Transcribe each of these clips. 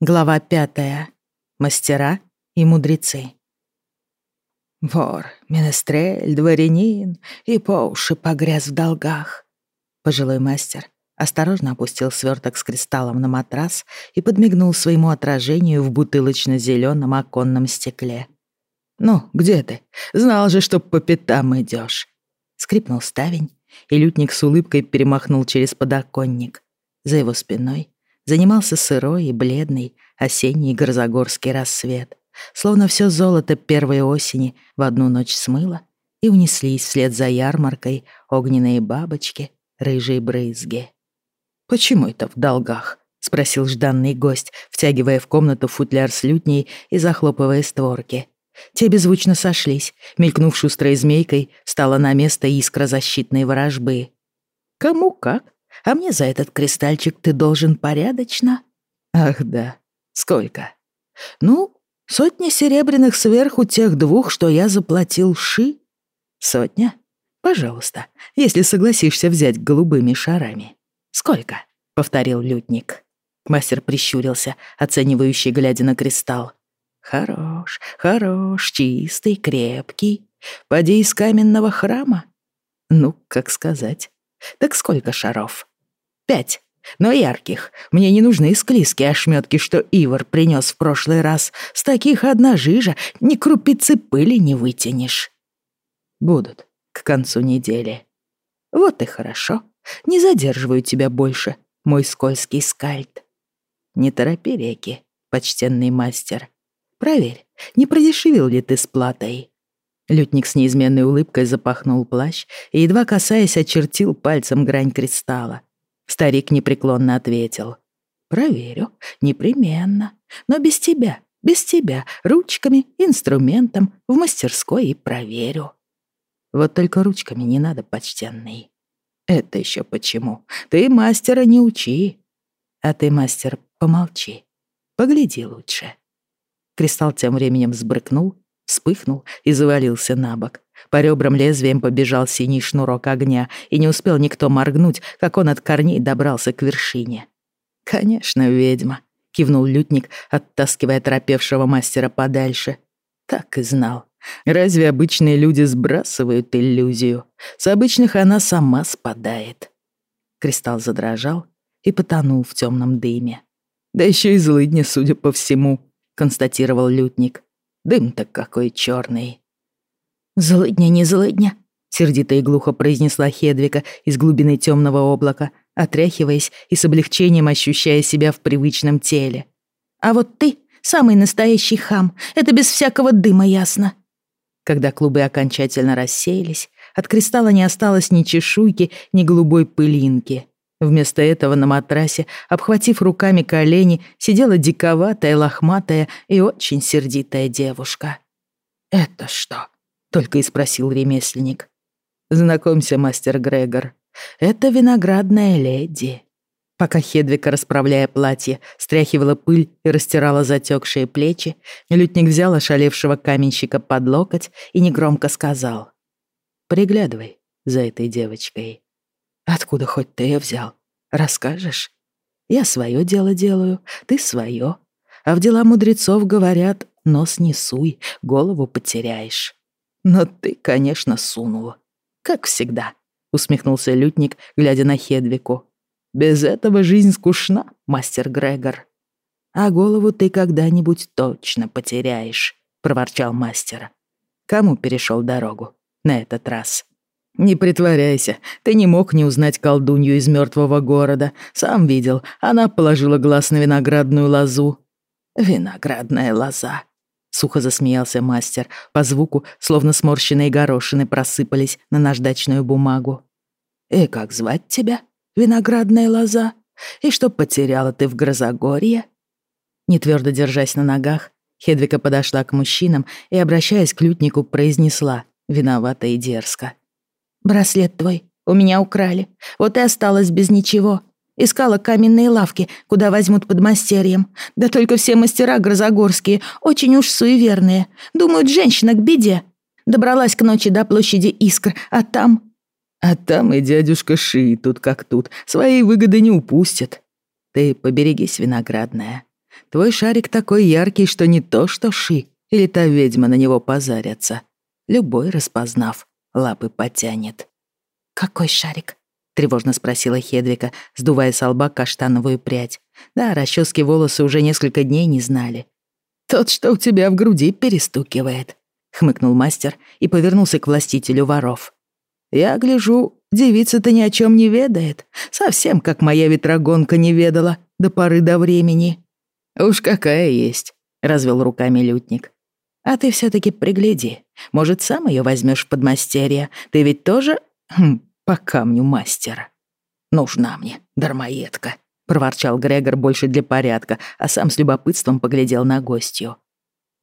Глава пятая. Мастера и мудрецы. Вор, менестрель, дворянин и по уши погряз в долгах. Пожилой мастер осторожно опустил сверток с кристаллом на матрас и подмигнул своему отражению в бутылочно-зеленом оконном стекле. «Ну, где ты? Знал же, что по пятам идешь. Скрипнул ставень, и лютник с улыбкой перемахнул через подоконник. За его спиной занимался сырой и бледный осенний грозогорский рассвет, словно все золото первой осени в одну ночь смыло, и унеслись вслед за ярмаркой огненные бабочки, рыжие брызги. «Почему это в долгах?» — спросил жданный гость, втягивая в комнату футляр с лютней и захлопывая створки. Те беззвучно сошлись, мелькнув шустрой змейкой, стала на место искра защитной ворожбы. «Кому как?» А мне за этот кристальчик ты должен порядочно. Ах да, сколько? Ну, сотня серебряных сверху тех двух, что я заплатил Ши. Сотня? Пожалуйста, если согласишься взять голубыми шарами. Сколько? Повторил лютник. Мастер прищурился, оценивающий, глядя на кристалл. Хорош, хорош, чистый, крепкий. Поди из каменного храма. Ну, как сказать. Так сколько шаров? Пять. Но ярких. Мне не нужны склизкие ошметки, что Ивар принес в прошлый раз. С таких одна жижа, ни крупицы пыли не вытянешь. Будут к концу недели. Вот и хорошо. Не задерживаю тебя больше, мой скользкий скальд. Не торопи реки, почтенный мастер. Проверь, не продешевил ли ты с платой. Лютник с неизменной улыбкой запахнул плащ и, едва касаясь, очертил пальцем грань кристалла. Старик непреклонно ответил. «Проверю, непременно. Но без тебя, без тебя, ручками, инструментом, в мастерской и проверю». Вот только ручками не надо, почтенный. Это еще почему? Ты мастера не учи. А ты, мастер, помолчи. Погляди лучше. Кристалл тем временем сбрыкнул вспыхнул и завалился на бок. По ребрам лезвием побежал синий шнурок огня, и не успел никто моргнуть, как он от корней добрался к вершине. «Конечно, ведьма», — кивнул лютник, оттаскивая торопевшего мастера подальше. «Так и знал. Разве обычные люди сбрасывают иллюзию? С обычных она сама спадает». Кристалл задрожал и потонул в темном дыме. «Да еще и злыдня, судя по всему», — констатировал лютник. Дым-то какой черный. «Злыдня, не злыдня», — сердито и глухо произнесла Хедвика из глубины темного облака, отряхиваясь и с облегчением ощущая себя в привычном теле. «А вот ты — самый настоящий хам, это без всякого дыма ясно». Когда клубы окончательно рассеялись, от кристалла не осталось ни чешуйки, ни голубой пылинки. Вместо этого на матрасе, обхватив руками колени, сидела диковатая, лохматая и очень сердитая девушка. «Это что?» — только и спросил ремесленник. «Знакомься, мастер Грегор. Это виноградная леди». Пока Хедвика, расправляя платье, стряхивала пыль и растирала затекшие плечи, лютник взял ошалевшего каменщика под локоть и негромко сказал. «Приглядывай за этой девочкой». Откуда хоть ты ее взял? Расскажешь? Я свое дело делаю, ты свое. А в дела мудрецов говорят, нос не суй, голову потеряешь. Но ты, конечно, сунул. Как всегда, усмехнулся лютник, глядя на Хедвику. Без этого жизнь скучна, мастер Грегор. А голову ты когда-нибудь точно потеряешь, проворчал мастер. Кому перешел дорогу на этот раз? «Не притворяйся, ты не мог не узнать колдунью из мертвого города. Сам видел, она положила глаз на виноградную лозу». «Виноградная лоза», — сухо засмеялся мастер. По звуку, словно сморщенные горошины, просыпались на наждачную бумагу. «И как звать тебя, виноградная лоза? И что потеряла ты в Грозогорье?» Не твердо держась на ногах, Хедвика подошла к мужчинам и, обращаясь к лютнику, произнесла, виновато и дерзко. Браслет твой у меня украли. Вот и осталась без ничего. Искала каменные лавки, куда возьмут под мастерьем. Да только все мастера грозогорские очень уж суеверные. Думают, женщина к беде. Добралась к ночи до площади Искр, а там... А там и дядюшка Ши тут как тут. Своей выгоды не упустят. Ты поберегись, виноградная. Твой шарик такой яркий, что не то что Ши или та ведьма на него позарятся. Любой, распознав, лапы потянет. «Какой шарик?» — тревожно спросила Хедвика, сдувая с лба каштановую прядь. Да, расчески волосы уже несколько дней не знали. «Тот, что у тебя в груди перестукивает», — хмыкнул мастер и повернулся к властителю воров. «Я гляжу, девица-то ни о чем не ведает, совсем как моя ветрогонка не ведала до поры до времени». «Уж какая есть», — развел руками лютник. «А ты все таки пригляди. Может, сам ее возьмешь в подмастерье? Ты ведь тоже хм, по камню мастера». «Нужна мне, дармоедка», — проворчал Грегор больше для порядка, а сам с любопытством поглядел на гостью.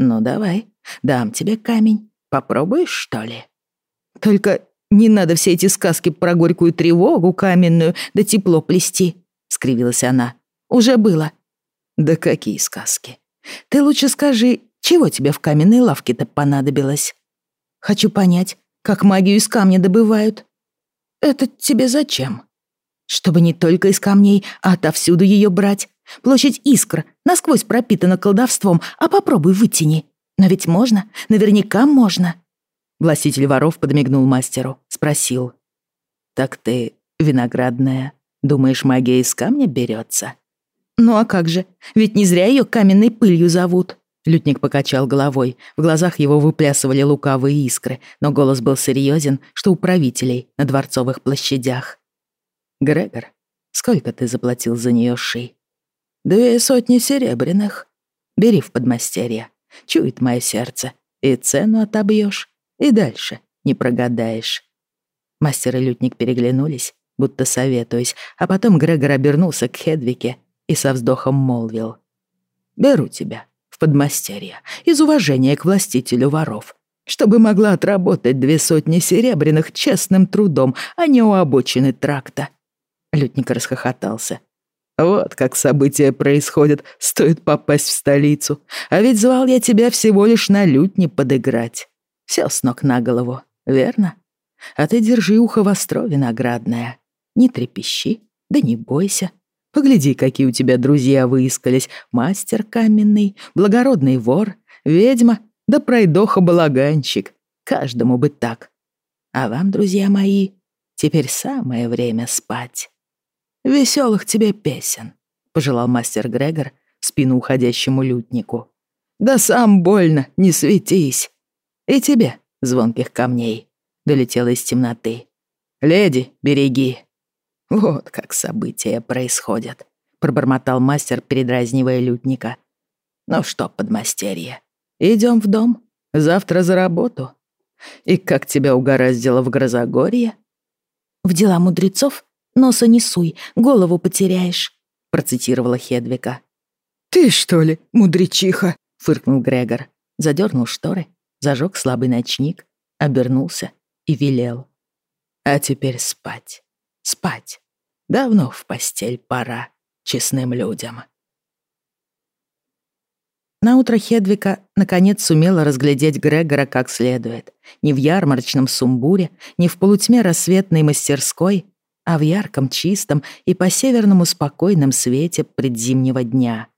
«Ну давай, дам тебе камень. Попробуешь, что ли?» «Только не надо все эти сказки про горькую тревогу каменную да тепло плести», — скривилась она. «Уже было. Да какие сказки? Ты лучше скажи, чего тебе в каменной лавке-то понадобилось? Хочу понять, как магию из камня добывают. Это тебе зачем? Чтобы не только из камней, а отовсюду ее брать. Площадь искр насквозь пропитана колдовством, а попробуй вытяни. Но ведь можно, наверняка можно. Властитель воров подмигнул мастеру, спросил. «Так ты, виноградная, думаешь, магия из камня берется? «Ну а как же? Ведь не зря ее каменной пылью зовут». Лютник покачал головой. В глазах его выплясывали лукавые искры, но голос был серьезен, что у правителей на дворцовых площадях. «Грегор, сколько ты заплатил за нее ши?» «Две сотни серебряных. Бери в подмастерье. Чует мое сердце. И цену отобьешь, и дальше не прогадаешь». Мастер и лютник переглянулись, будто советуясь, а потом Грегор обернулся к Хедвике и со вздохом молвил. «Беру тебя в подмастерье из уважения к властителю воров, чтобы могла отработать две сотни серебряных честным трудом, а не у обочины тракта». Лютник расхохотался. «Вот как события происходят, стоит попасть в столицу. А ведь звал я тебя всего лишь на лютне подыграть. Все с ног на голову, верно? А ты держи ухо востро, виноградное. Не трепещи, да не бойся. Погляди, какие у тебя друзья выискались. Мастер каменный, благородный вор, ведьма, да пройдоха-балаганщик. Каждому бы так. А вам, друзья мои, теперь самое время спать. Веселых тебе песен, — пожелал мастер Грегор спину уходящему лютнику. Да сам больно, не светись. И тебе, звонких камней, — долетело из темноты. Леди, береги, «Вот как события происходят», — пробормотал мастер, передразнивая лютника. «Ну что, подмастерье, идем в дом? Завтра за работу? И как тебя угораздило в Грозогорье?» «В дела мудрецов носа не суй, голову потеряешь», — процитировала Хедвика. «Ты что ли, мудречиха?» — фыркнул Грегор. Задернул шторы, зажег слабый ночник, обернулся и велел. «А теперь спать, спать». Давно в постель пора честным людям. Наутро Хедвика наконец сумела разглядеть Грегора как следует. Не в ярмарочном сумбуре, не в полутьме рассветной мастерской, а в ярком, чистом и по-северному спокойном свете предзимнего дня.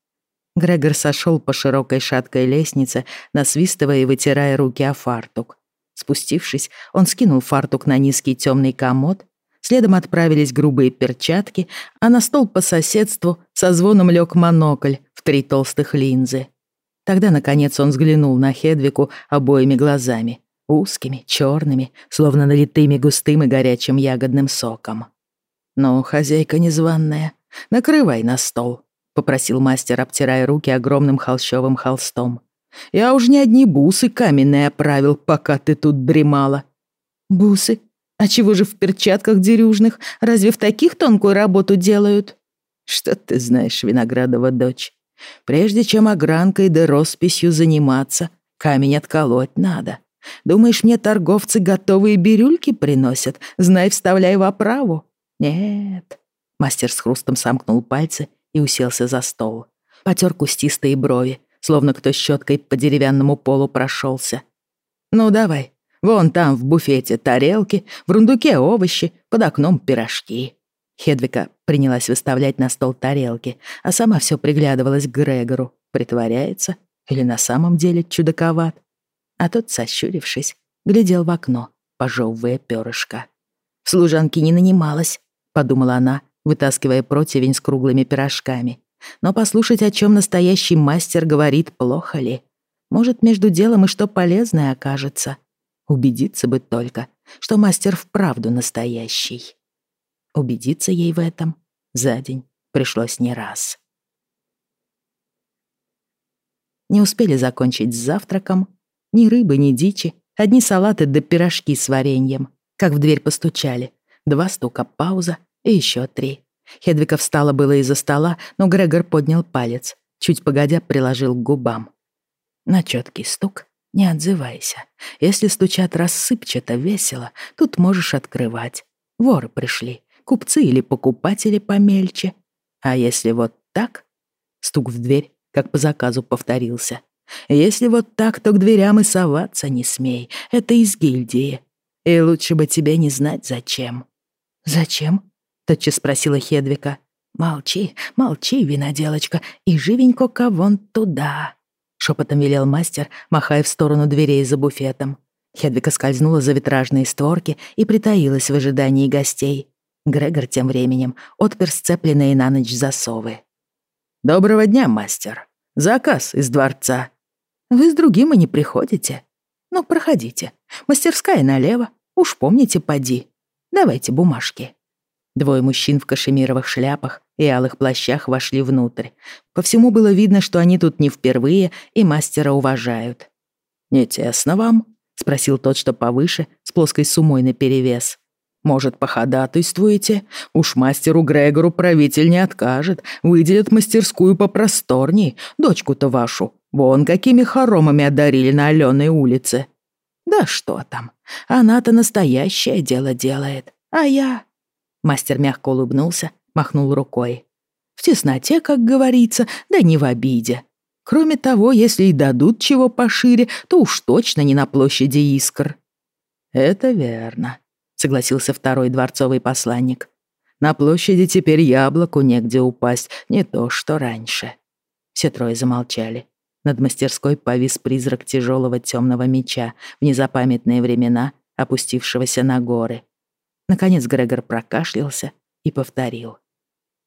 Грегор сошел по широкой шаткой лестнице, насвистывая и вытирая руки о фартук. Спустившись, он скинул фартук на низкий темный комод Следом отправились грубые перчатки, а на стол по соседству со звоном лег монокль в три толстых линзы. Тогда, наконец, он взглянул на Хедвику обоими глазами, узкими, черными, словно налитыми густым и горячим ягодным соком. «Ну, хозяйка незваная, накрывай на стол», — попросил мастер, обтирая руки огромным холщовым холстом. «Я уж не одни бусы каменные оправил, пока ты тут дремала». «Бусы? А чего же в перчатках дерюжных? Разве в таких тонкую работу делают? Что ты знаешь, Виноградова дочь? Прежде чем огранкой да росписью заниматься, камень отколоть надо. Думаешь, мне торговцы готовые бирюльки приносят? Знай, вставляй в оправу. Нет. Мастер с хрустом сомкнул пальцы и уселся за стол. Потер кустистые брови, словно кто щеткой по деревянному полу прошелся. Ну давай, Вон там в буфете тарелки, в рундуке овощи, под окном пирожки». Хедвика принялась выставлять на стол тарелки, а сама все приглядывалась к Грегору. Притворяется или на самом деле чудаковат? А тот, сощурившись, глядел в окно, пожевывая перышко. «В служанки не нанималась», — подумала она, вытаскивая противень с круглыми пирожками. «Но послушать, о чем настоящий мастер говорит, плохо ли? Может, между делом и что полезное окажется. Убедиться бы только, что мастер вправду настоящий». Убедиться ей в этом за день пришлось не раз. Не успели закончить с завтраком. Ни рыбы, ни дичи, одни салаты да пирожки с вареньем. Как в дверь постучали. Два стука, пауза и еще три. Хедвика встала было из-за стола, но Грегор поднял палец, чуть погодя приложил к губам. На четкий стук не отзывайся. Если стучат рассыпчато, весело, тут можешь открывать. Воры пришли купцы или покупатели помельче. А если вот так? Стук в дверь, как по заказу, повторился. Если вот так, то к дверям и соваться не смей. Это из гильдии. И лучше бы тебе не знать, зачем. «Зачем?» — тотчас спросила Хедвика. «Молчи, молчи, виноделочка, и живенько-ка туда», — шепотом велел мастер, махая в сторону дверей за буфетом. Хедвика скользнула за витражные створки и притаилась в ожидании гостей. Грегор тем временем отпер сцепленные на ночь засовы. «Доброго дня, мастер. Заказ из дворца. Вы с другим и не приходите. Ну, проходите. Мастерская налево. Уж помните, поди. Давайте бумажки». Двое мужчин в кашемировых шляпах и алых плащах вошли внутрь. По всему было видно, что они тут не впервые и мастера уважают. «Не тесно вам?» — спросил тот, что повыше, с плоской сумой наперевес. Может, походатайствуете? Уж мастеру Грегору правитель не откажет, выделит мастерскую попросторней, дочку-то вашу. Вон какими хоромами одарили на Алёной улице. Да что там, она-то настоящее дело делает, а я...» Мастер мягко улыбнулся, махнул рукой. «В тесноте, как говорится, да не в обиде. Кроме того, если и дадут чего пошире, то уж точно не на площади Искр». «Это верно», согласился второй дворцовый посланник. На площади теперь яблоку негде упасть, не то что раньше. Все трое замолчали. Над мастерской повис призрак тяжелого темного меча в незапамятные времена, опустившегося на горы. Наконец Грегор прокашлялся и повторил.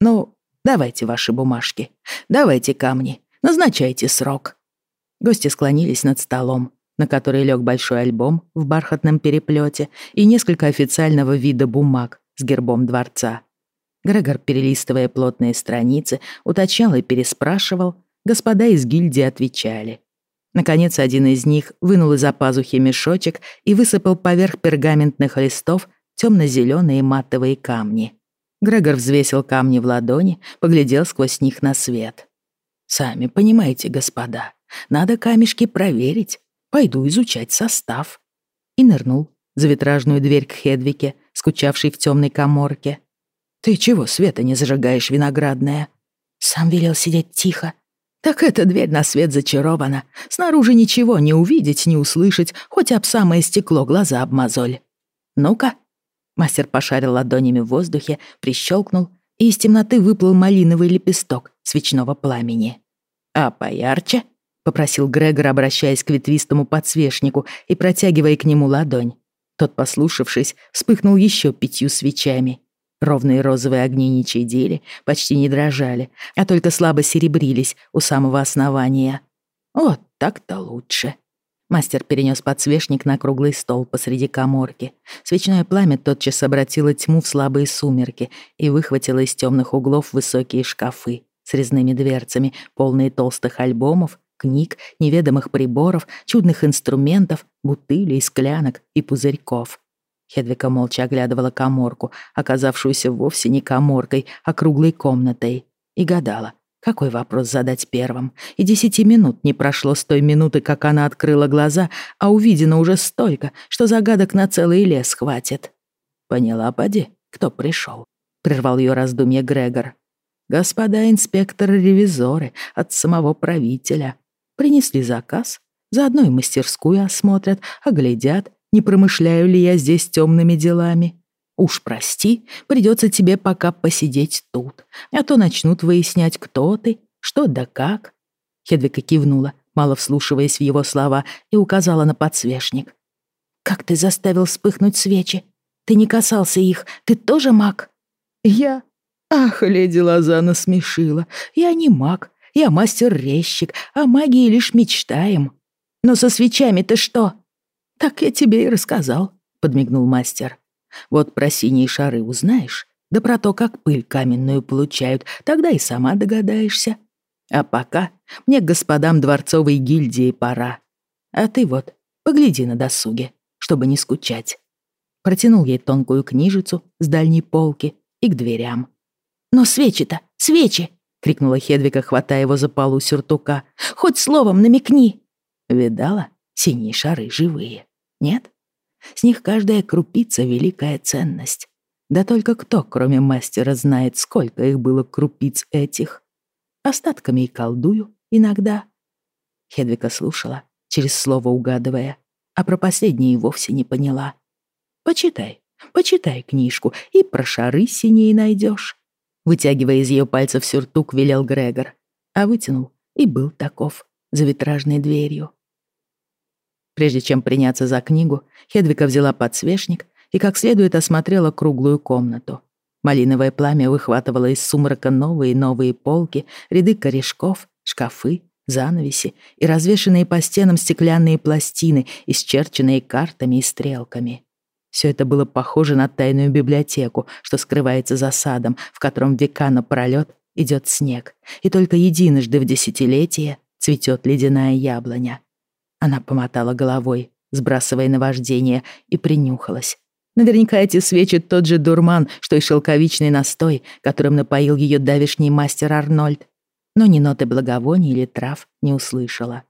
«Ну, давайте ваши бумажки, давайте камни, назначайте срок». Гости склонились над столом, на который лег большой альбом в бархатном переплете и несколько официального вида бумаг с гербом дворца. Грегор, перелистывая плотные страницы, уточнял и переспрашивал, господа из гильдии отвечали. Наконец, один из них вынул из-за пазухи мешочек и высыпал поверх пергаментных листов темно-зеленые матовые камни. Грегор взвесил камни в ладони, поглядел сквозь них на свет. «Сами понимаете, господа, надо камешки проверить, Пойду изучать состав». И нырнул за витражную дверь к Хедвике, скучавшей в темной коморке. «Ты чего света не зажигаешь, виноградная?» Сам велел сидеть тихо. «Так эта дверь на свет зачарована. Снаружи ничего не увидеть, не услышать, хоть об самое стекло глаза обмазоль. Ну-ка». Мастер пошарил ладонями в воздухе, прищелкнул, и из темноты выплыл малиновый лепесток свечного пламени. «А поярче?» попросил Грегор, обращаясь к ветвистому подсвечнику и протягивая к нему ладонь. Тот, послушавшись, вспыхнул еще пятью свечами. Ровные розовые огни не почти не дрожали, а только слабо серебрились у самого основания. Вот так-то лучше. Мастер перенес подсвечник на круглый стол посреди коморки. Свечное пламя тотчас обратило тьму в слабые сумерки и выхватило из темных углов высокие шкафы с резными дверцами, полные толстых альбомов книг, неведомых приборов, чудных инструментов, бутылей, склянок и пузырьков. Хедвика молча оглядывала коморку, оказавшуюся вовсе не коморкой, а круглой комнатой, и гадала, какой вопрос задать первым. И десяти минут не прошло с той минуты, как она открыла глаза, а увидено уже столько, что загадок на целый лес хватит. «Поняла, поди, кто пришел?» — прервал ее раздумье Грегор. «Господа инспекторы-ревизоры от самого правителя. Принесли заказ, заодно и мастерскую осмотрят, оглядят, не промышляю ли я здесь темными делами. Уж прости, придется тебе пока посидеть тут, а то начнут выяснять, кто ты, что да как». Хедвика кивнула, мало вслушиваясь в его слова, и указала на подсвечник. «Как ты заставил вспыхнуть свечи? Ты не касался их, ты тоже маг?» «Я? Ах, леди Лозана смешила. Я не маг, я мастер-резчик, о магии лишь мечтаем. Но со свечами ты что?» «Так я тебе и рассказал», — подмигнул мастер. «Вот про синие шары узнаешь, да про то, как пыль каменную получают, тогда и сама догадаешься. А пока мне к господам дворцовой гильдии пора. А ты вот погляди на досуге, чтобы не скучать». Протянул ей тонкую книжицу с дальней полки и к дверям. «Но свечи-то, свечи!» — крикнула Хедвика, хватая его за полу сюртука. «Хоть словом намекни!» «Видала? Синие шары живые. Нет? С них каждая крупица — великая ценность. Да только кто, кроме мастера, знает, сколько их было крупиц этих? Остатками и колдую иногда». Хедвика слушала, через слово угадывая, а про последнее и вовсе не поняла. «Почитай, почитай книжку, и про шары синие найдешь. Вытягивая из ее пальцев сюртук, велел Грегор, а вытянул и был таков за витражной дверью. Прежде чем приняться за книгу, Хедвика взяла подсвечник и как следует осмотрела круглую комнату. Малиновое пламя выхватывало из сумрака новые и новые полки, ряды корешков, шкафы, занавеси и развешанные по стенам стеклянные пластины, исчерченные картами и стрелками. Все это было похоже на тайную библиотеку, что скрывается за садом, в котором века напролёт идет снег, и только единожды в десятилетие цветет ледяная яблоня. Она помотала головой, сбрасывая наваждение, и принюхалась. Наверняка эти свечи тот же дурман, что и шелковичный настой, которым напоил ее давишний мастер Арнольд. Но ни ноты благовоний или трав не услышала.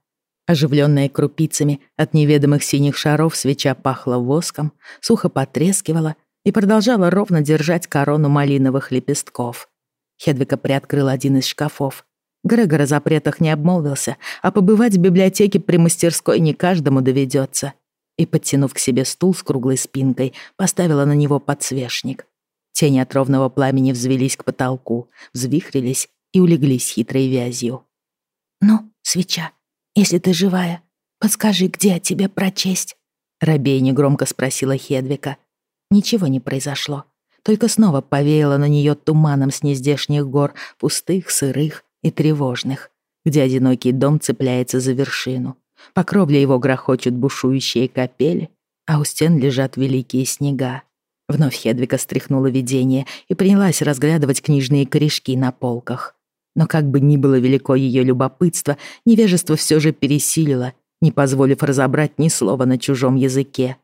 Оживленная крупицами от неведомых синих шаров свеча пахла воском, сухо потрескивала и продолжала ровно держать корону малиновых лепестков. Хедвика приоткрыла один из шкафов. Грегор о запретах не обмолвился, а побывать в библиотеке при мастерской не каждому доведется. И, подтянув к себе стул с круглой спинкой, поставила на него подсвечник. Тени от ровного пламени взвелись к потолку, взвихрились и улеглись хитрой вязью. «Ну, свеча, если ты живая, подскажи, где о тебе прочесть?» Рабей негромко спросила Хедвика. Ничего не произошло. Только снова повеяло на нее туманом с нездешних гор, пустых, сырых и тревожных, где одинокий дом цепляется за вершину. По кровле его грохочут бушующие капели, а у стен лежат великие снега. Вновь Хедвика стряхнула видение и принялась разглядывать книжные корешки на полках. Но как бы ни было велико ее любопытство, невежество все же пересилило, не позволив разобрать ни слова на чужом языке.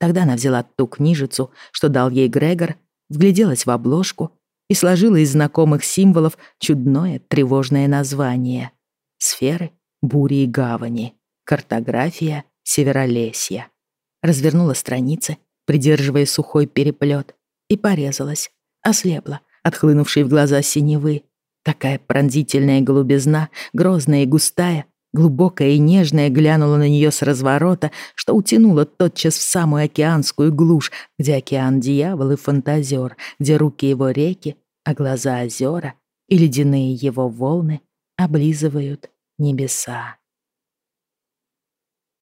Тогда она взяла ту книжицу, что дал ей Грегор, вгляделась в обложку и сложила из знакомых символов чудное тревожное название. Сферы, бури и гавани. Картография Северолесья. Развернула страницы, придерживая сухой переплет, и порезалась, ослепла, отхлынувшей в глаза синевы, Такая пронзительная голубизна, грозная и густая, глубокая и нежная глянула на нее с разворота, что утянула тотчас в самую океанскую глушь, где океан дьявол и фантазер, где руки его реки, а глаза озера и ледяные его волны облизывают небеса.